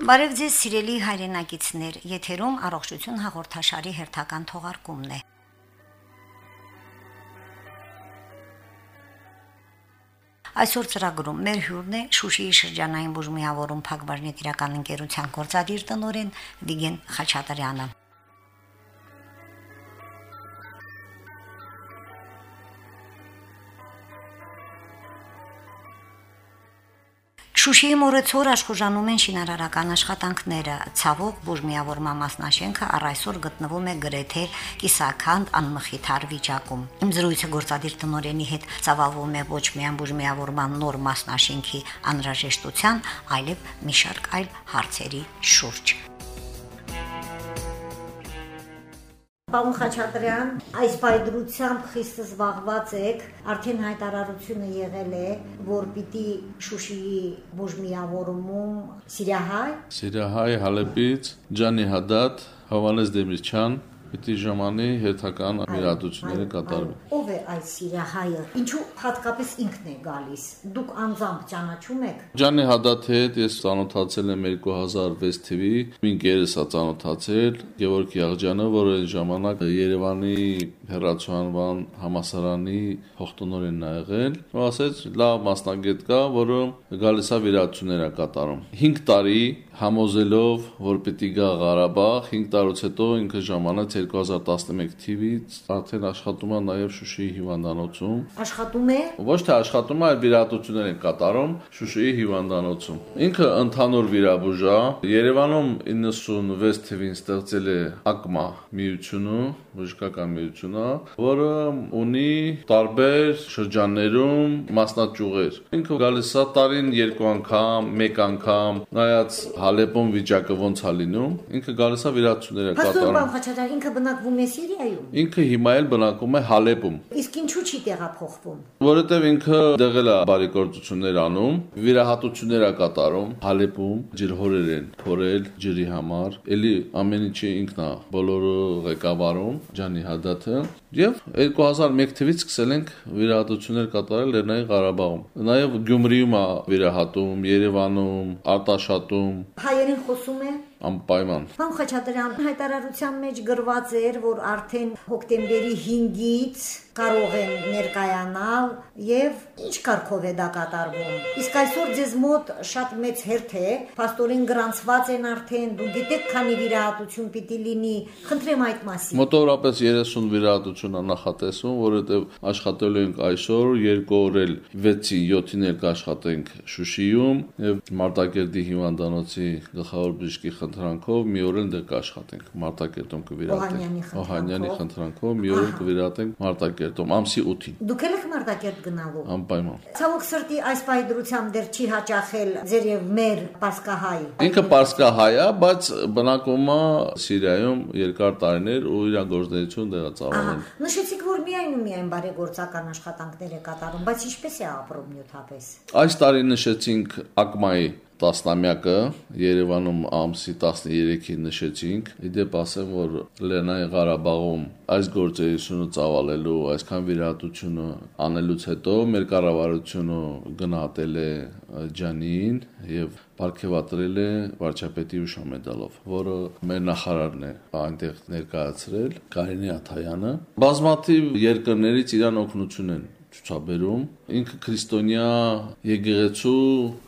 Բարև ձեզ սիրելի հայրենակիցներ, եթերում առողջություն հաղորդաշարի հերթական թողարկումն է։ Այսօր ծրագրում մեր հյուրն է Շուշիի շրջանային բուժմիավորում Փակbaşնի տիրական ընկերության գործադիր տնօրեն Վիգեն Խաչատրյանը։ Շուշիի մորեցոր աշխուժանում են շինարարական աշխատանքները։ Ցավոք բուժմիավորման մասնաշենքը առ այսօր գտնվում է գրեթե կիսաքանդ անմխիթար վիճակում։ Իմ զրույցը գործադիր տնօրենի հետ ցավալվում է ոչ միայն բուժմիավորման նոր մասնաշենքի անհրաժեշտության, այլև մի շարք այլ հարցերի շուրջ։ Պարոն Խաչատրյան, այս բայդրությամբ խիստ զբաղված եք, արդեն հայտարարությունը եղել է, որ պիտի Շուշիի բուժմիավորումում Սիրիահայ Սիրիահայ Հալեպից Ջանի Հադատ Հովանես Դեմիրչյան պիտի ժամանի հերթական իրադությունները կատարվի։ Ո՞վ է այս Սիրիահայը։ Ինչու հատկապես ինքն է գալիս։ Դուք անձամբ ճանաչում եք։ Ջանի Հադաթի հետ ես ծանոթացել եմ 2006 թվի, ինքերս ա ծանոթացել Գևորգ Եղջյանը, որը այն ժամանակ Երևանի հերացուանվան համասարանի հողտնօրենն ա եղել։ Ու ասեց՝ լավ մասնագետ կա, որը գալիս է վիրահատություններ կատարում։ 5 տարի համոզելով, որ պիտի գա Ղարաբաղ, 5 տարուց հետո ինքը ժամանած 2011 թվից արդեն աշխատում է նաև Շուշիի հիվանդանոցում։ Աշխատում է։ Ոչ թե աշխատում է, այլ վիրահատություններ են կատարում Շուշիի հիվանդանոցում։ Ինքը ընդհանուր վիրաբույժ է։ Երևանում 96 թվին ստեղծել է ԱԿՄԱ միությունը, բժշկական միությունը, որը ունի տարբեր շրջաններում մասնաճյուղեր։ Ինքը գալիս է տարին երկու անգամ, մեկ անգամ, նայած Հալեպում վիճակը ոնց է լինում, ինքը գալիս է վիրահատություններ է կատարում։ Հաստատ Խաչատրյան ինքը բնակվում է Սիրիայում։ Ինքը հիմա էլ բնակվում է Հալեպում։ Իսկ ինչու չի տեղափոխվում։ Որովհետև ինքը դեղել է բարեգործություններ անում, վիրահատություններ է կատարում Հալեպում, ջրհորեր են փորել ջրի համար, ելի ամեն ինչը ինքն է բոլորը ղեկավարում, Ջանի Հադաթը, եւ 2001 թվից սկսել ենք վիրահատություններ կատարել Լեռնային Ղարաբաղում։ Նաեւ Գյումրիում է վիրահատում, Երևանում, Արտաշատում։ Հայերեն խոսում է անպայման։ Պարոն Խաչատրյան, հայտարարության մեջ գրված էր, որ արդեն հոկտեմբերի 5-ից կարող են ներկայանալ եւ ինչ կարգով է դա կատարվում։ Իսկ այսօր ձեզ մոտ շատ մեծ հերթ է, աստորին գրանցված են արդեն, դու գիտեք քանի վիրահատություն պիտի լինի, խնդրեմ այդ մասին։ Մոտավորապես 30 վիրահատություն է նախատեսվում, որովհետեւ աշխատելու ենք այսօր, երկու օր էլ 6-ի 7-ին էլ կաշխատենք Շուշիում եւ Մարտակերտի հիվանդանոցի գլխավոր բժշկի խնդրանքով մի օր էլ դեռ կաշխատենք Մարտակերտում կվիրահատենք։ Օհանյանի խնդրանքով մի օր կվիրահատենք Մարտակերտում ամսի 8-ին։ Դուք եք Մարտակերտ գնալու։ Անպայման։ Ցավոք սրտի այս պայդրությամբ դեռ չի հաճախել ձեր եւ մեր Պարսկահայ։ Ինքը Պարսկահայ է, բայց բնակվում է Սիրիայում երկար տարիներ ու իր գործունեություն դեղա ծավալել։ Նշեցիք, որ միայն ու միայն բարեգործական աշխատանքներ է կատարում, բայց ինչպես է ապրում նյութապես։ Այս տարի նշեցինք ԱԿՄԱ-ի տասնամյակը Երևանում ամսի 13-ին նշեցինք։ Իդեպ ասեմ, որ Լեռնային Ղարաբաղում այս գործերությունը ծավալելու, այսքան վիրահատությունը անելուց հետո մեր կառավարությունը գնահատել է Ջանին եւ ապարգևատրել է վարչապետի ուշամեդալով, որը մեր նախարարն է այնտեղ ներկայացրել Կարինե Աթայանը։ Բազմաթիվ երկրներից իրան օգնություն են ցուցաբերում։ Ինքը քրիստոնյա եկեղեցու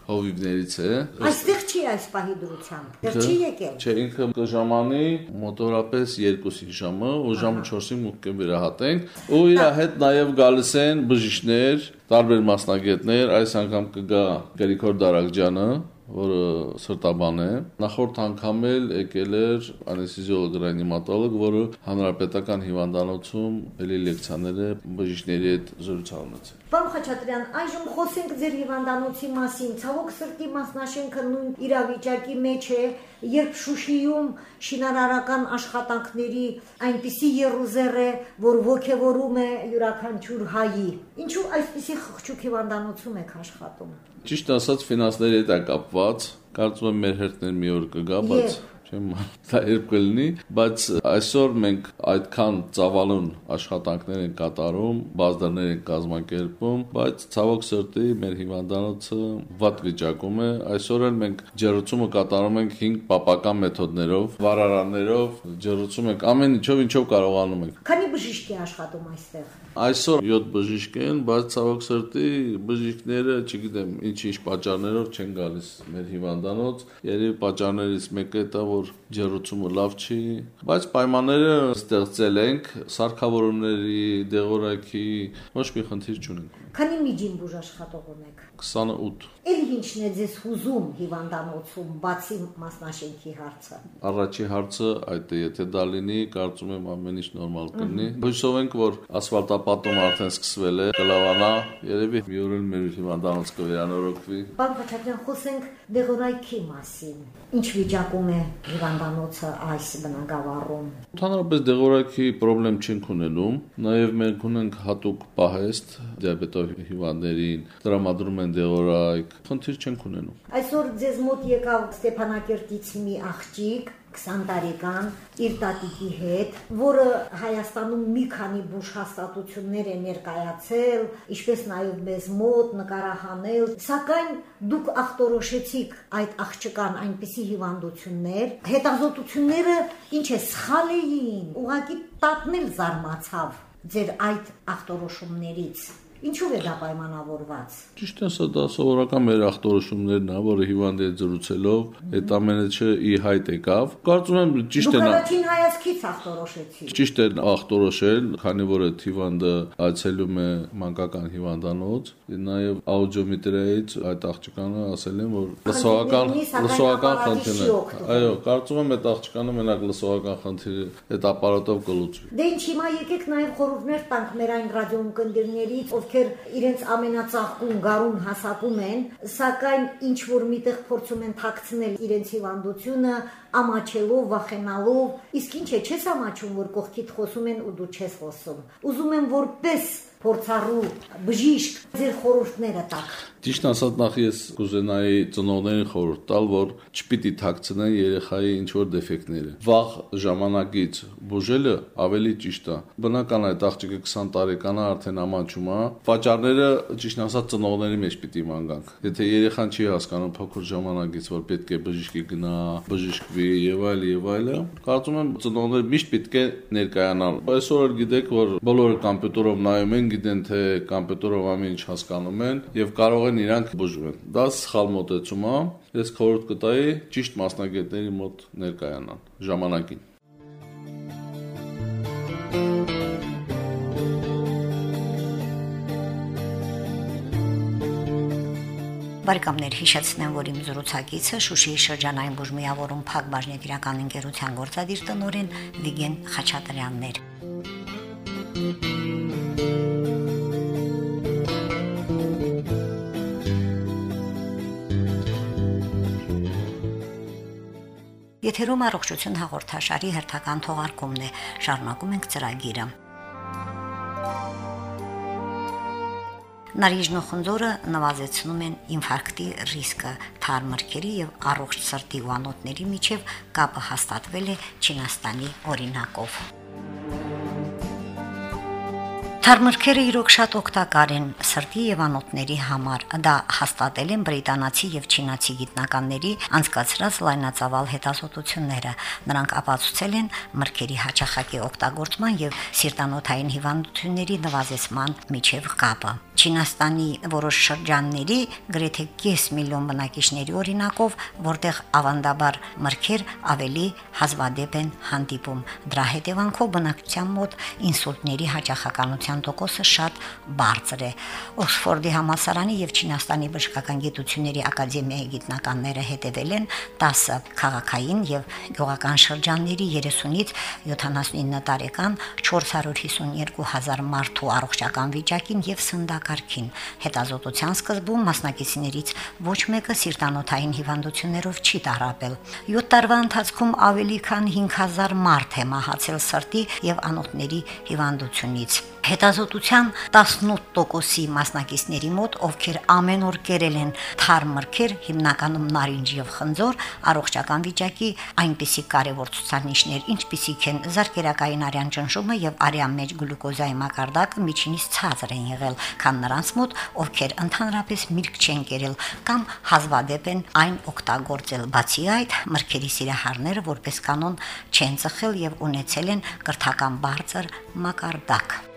հովիվներից է։ Այստեղ չի այս պահի դրությամբ։ Դեռ չի եկել։ Չէ, ինքը կժամանի մոտորապես 2-ի ժամը, ու ժամը 4-ին մուտք կվերահատենք, ու իր հետ նաև գալիս են բժիշկներ, տարբեր մասնագետներ, այս անգամ կգա Գրիգոր Դարակջյանը, որը սրտաբան է նախորդ անգամ էլ եկել էր անեսիզիոլոգ ռեանիմատոլոգ որը հանրապետական հիվանդանոցում էլի լեկցիաները բժիշկների հետ զրուցանացել Պարոն Խաչատրյան, այժմ խոսենք ձեր հիվանդանոցի մասին։ Ցավոք սրտի մասնաշենքը նույն իրավիճակի մեջ է, երբ Շուշիում շինարարական աշխատանքների այնպիսի երուզեր է, որ ողջևորում է յուրաքանչյուր հայի։ Ինչու այսպիսի խղճուկ հիվանդանոցում եք աշխատում։ Ճիշտ ասած, ֆինանսների հետ է կապված։ Կարծում եմ մեր հերթներ մի օր կգա, բայց չեմ դա երբ կլինի, բայց այսօր մենք այդքան ծավալուն աշխատանքներ են կատարում, բազդարներ են կազմակերպում, բայց ցավոք սրտի մեր հիվանդանոցը վատ վիճակում է։ Այսօր էլ մենք ջերուցումը կատարում ենք 5 պապական մեթոդներով, վարարաններով, ջերուցում ենք ամեն ինչով, ինչով կարողանում ենք։ Քանի բժիշկ է աշխատում այստեղ։ Այսօր 7 բժիշկ են, բայց ցավոք սրտի բժիշկները, չգիտեմ, ինչ-ինչ պատճառներով չեն գալիս մեր հիվանդանոց։ Երևի պատճառներից մեկը դա որ ջերուցումը լավ չի, բայց պայմանները ստեղծել ենք սարքավորումների, դեղորայքի, ոչ մի խնդիր չունենք։ Քանի միջին բուժ աշխատող ունեք։ 28 Էլ ինչն է ձեզ հուզում հիվանդանոցում, բացի մասնաշենքի հարցը։ Առաջի հարցը այդ է, եթե դա լինի, կարծում եմ ամեն ինչ նորմալ կլինի։ Հույսով ենք, որ ասֆալտապատում արդեն սկսվել է, կլավանա, երևի մի օր էլ մեր հիվանդանոց կվերանորոգվի։ Պարոն Խաչատրյան, խոսենք դեղորայքի մասին։ Ինչ վիճակում է հիվանդանոցը այս բնակավարում։ Ընդհանրապես դեղորայքի խնդրեմ չենք ունենում, նաև մենք ունենք հատուկ պահեստ դիաբետով հիվանդներին, տրամադրում են դեղորայք, խնդիր չենք ունենում։ Այսօր ձեզ մոտ եկավ Ստեփանակերտից մի աղջիկ 20 տարեկան իր տատիկի հետ, որը Հայաստանում մի քանի բուժ հաստատություններ է ներկայացել, ինչպես նաև մեզ մոտ նկարահանել, սակայն դուք ախտորոշեցիք այդ աղջկան այնպիսի հիվանդություններ, հետազոտությունները ինչ է սխալ էին, ուղղակի տատնել զարմացավ ձեր այդ ախտորոշումներից Ինչու է դա պայմանավորված։ Ճիշտ է, սա դա սովորական մեր ախտորոշումներն է, որը հիվանդի հետ զրուցելով այդ ամենը չի հայտ եկավ։ Կարծում եմ ճիշտ է նա։ Դուք առաջին հայացքից ախտորոշեցիք։ Ճիշտ է ախտորոշել, քանի որ այդ հիվանդը այցելում է մանկական հիվանդանոց, նաև աուդիոմետրիայից այդ աղջկանը ասել են, որ լսողական լսողական ապարատի խնդիր չի է։ Այո, կարծում եմ այդ աղջկանը մենակ լսողական խնդիրը այդ ապարատով կլուծվի։ Դե ինչ հիմա եկեք նաև խորհուրդներ տանք մեր այն ռադիոընկերներից, ովքեր իրենց ամենածաղկուն գարուն հասակում են, սակայն ինչ որ միտեղ փորձում են թաքցնել իրենց հիվանդությունը, ամաչելով, վախենալով, իսկ ինչ է, չես ամաչում, որ կողքիդ խոսում են ու դու չես խոսում։ Ուզում եմ որպես փորձառու բժիշկ ձեր խորհուրդները տակ։ Ճիշտ ասած նախ ես կուզենայի ծնողներին խորհուրդ տալ, որ չպիտի թաքցնեն երեխայի ինչ որ դեֆեկտները։ Վաղ ժամանակից բուժելը ավելի ճիշտ է։ Բնական է այդ աղջիկը 20 տարեկան է, արդեն ամանչում է։ Վաճառները ճիշտ ասած ծնողների մեջ պիտի ման գանք։ Եթե երեխան չի հասկանում փոքր ժամանակից, որ պետք է բժիշկի գնա, բժշկվի եւ այլ եւ այլը, կարծում եմ ծնողները միշտ պետք է ներկայանալ։ Այսօր էլ գիտեք, որ բոլորը համբյուտերով նայում են, գիտեն թե համբյուտերով ամեն ինչ հասկանում են եւ կարող են իրանք բուժվեն։ Դա սխալ մոտեցում է։ Ես խորհուրդ կտայի ճիշտ մասնագետների մոտ ներկայանալ ժամանակին։ Բարեկամներ հիշեցնեմ, որ իմ զրուցակիցը Շուշիի շրջանային բուժմիավորում Փակ բաժնետիրական ընկերության գործադիր տնօրեն Վիգեն Խաչատրյանն էր։ Եթերում առողջություն հաղորդաշարի հերթական թողարկումն է։ Շարունակում ենք ծրագիրը։ Նարիժն ու խնձորը նվազեցնում են ինֆարկտի ռիսկը։ Թարմրքերի եւ առողջ սրտի ուանոթների միջև կապը հաստատվել է Չինաստանի օրինակով։ Թարմրքերը իրոք շատ օգտակար են սրտի եւ անոթների համար։ Դա հաստատել են բրիտանացի եւ չինացի գիտնականների անցկացրած լայնածավալ հետազոտությունները։ Նրանք ապացուցել են մրգերի հաճախակի օգտագործման եւ սիրտանոթային հիվանդությունների նվազեցման միջև կապը։ Չինաստանի որոշ շրջանների գրեթե կես միլիոն բնակիչների օրինակով, որտեղ ավանդաբար մրգեր ավելի հազվադեպ են հանդիպում։ Դրա հետևանքով բնակչության մոտ ինսուլտների հաճախականության տոկոսը շատ բարձր է։ Օքսֆորդի համալսարանի եւ Չինաստանի բժշկական գիտությունների ակադեմիայի գիտնականները հետևել են 10 քաղաքային եւ գյուղական շրջանների 30-ից 79 տարեկան 452 հազար մարդու առողջական վիճակին եւ սննդակարգին։ Հետազոտության սկզբում մասնակիցներից ոչ մեկը սիրտանոթային հիվանդություններով չի տարապել։ 7 տարվա ընթացքում ավելի քան 5000 մարդ է մահացել սրտի եւ անոթների հիվանդությունից։ Հետազոտության 18%-ի մասնակիցների մոտ, ովքեր ամեն օր կերել են թարմ մրգեր, հիմնականում նարինջ եւ խնձոր, առողջական վիճակի այնպիսի կարևոր ցուցանիշներ, ինչպիսիք են զարկերակային արյան ճնշումը եւ արյան մեջ գլյուկոզայի մակարդակը միջինից ցածր են եղել, քան նրանց մոտ, ովքեր ընդհանրապես միրգ չեն կերել կամ հազվադեպ են այն օգտագործել։ Բացի այդ, մրգերի սիրահարները որպես կանոն չեն ծխել եւ ունեցել են կրթական բարձր մակարդակ։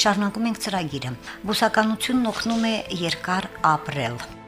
Շարունակում ենք ծրագիրը։ Բուսականությունն օգնում է երկար ապրել։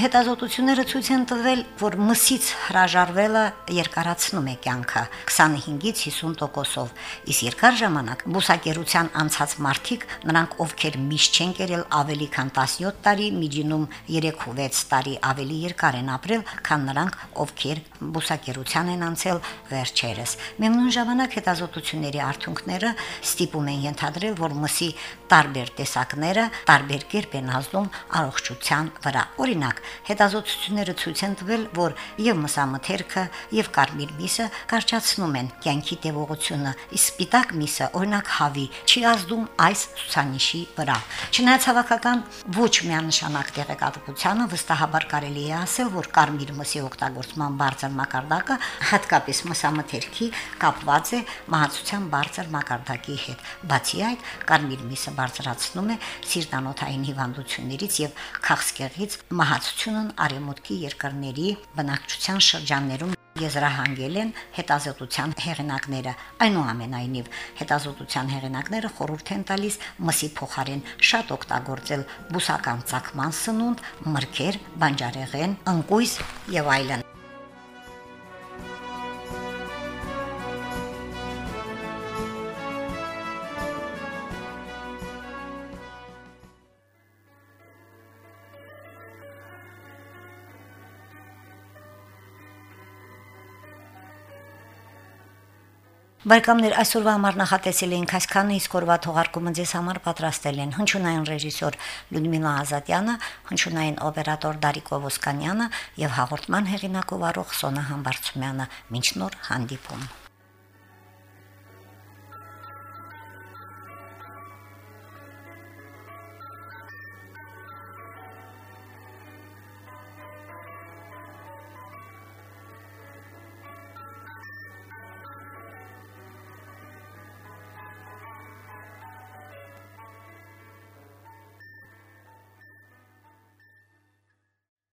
Հետազոտությունները ցույց են տվել, որ մսից հրաժարվելը երկարացնում է կյանքը 25-ից 50%-ով, իսկ երկար ժամանակ բուսակերության անցած մարդիկ, նրանք ովքեր միշտ չեն կերել ավելի քան 17 տարի, միջինում 3-6 տարի ավելի երկար են ապրել, քան նրանք, ովքեր բուսակերության են անցել վերջերս։ Միևնույն ժամանակ հետազոտությունների արդյունքները ստիպում են ենթադրել, որ մսի տարբեր տեսակները տարբեր կերպ են ազդում առողջության վրա։ Օրինակ, Հետազոտությունները ցույց են տվել, որ եւ մսամթերքը, եւ կարմիր միսը կարճացնում են կյանքի տևողությունը, իսկ սպիտակ միսը, օրինակ հավի, չի ազդում այս ցուցանիշի վրա։ Չնայած հավաքական ոչ միանշանակ տեղեկատվությանը վստահաբար կարելի է ասել, որ կարմիր մսի օգտագործման բարձր մակարդակը հատկապես մսամթերքի կապված է մահացության բարձր մակարդակի հետ։ Բացի այդ, կարմիր միսը բարձրացնում է սիրտանոթային հիվանդություններից եւ քաղցկեղից մահացության Հանրապետությունն արևմուտքի երկրների բնակչության շրջաններում եզրահանգել են հետազոտության հեղինակները։ Այնուամենայնիվ, հետազոտության հեղինակները խորհուրդ են տալիս մսի փոխարեն շատ օգտագործել բուսական ցակման սնունդ, մրգեր, բանջարեղեն, ընկույզ եւ այլն։ Բարեկամներ, այսօրվա համար նախատեսել էինք այսքանը, իսկ օրվա թողարկումը ձեզ համար պատրաստել են հնչյունային ռեժիսոր Լյուդմիլա Ազատյանը, հնչյունային օպերատոր Դարիկ Օվոսկանյանը եւ հաղորդման հեղինակ ով Սոնա Համբարձումյանը։ Մինչ նոր հանդիպում։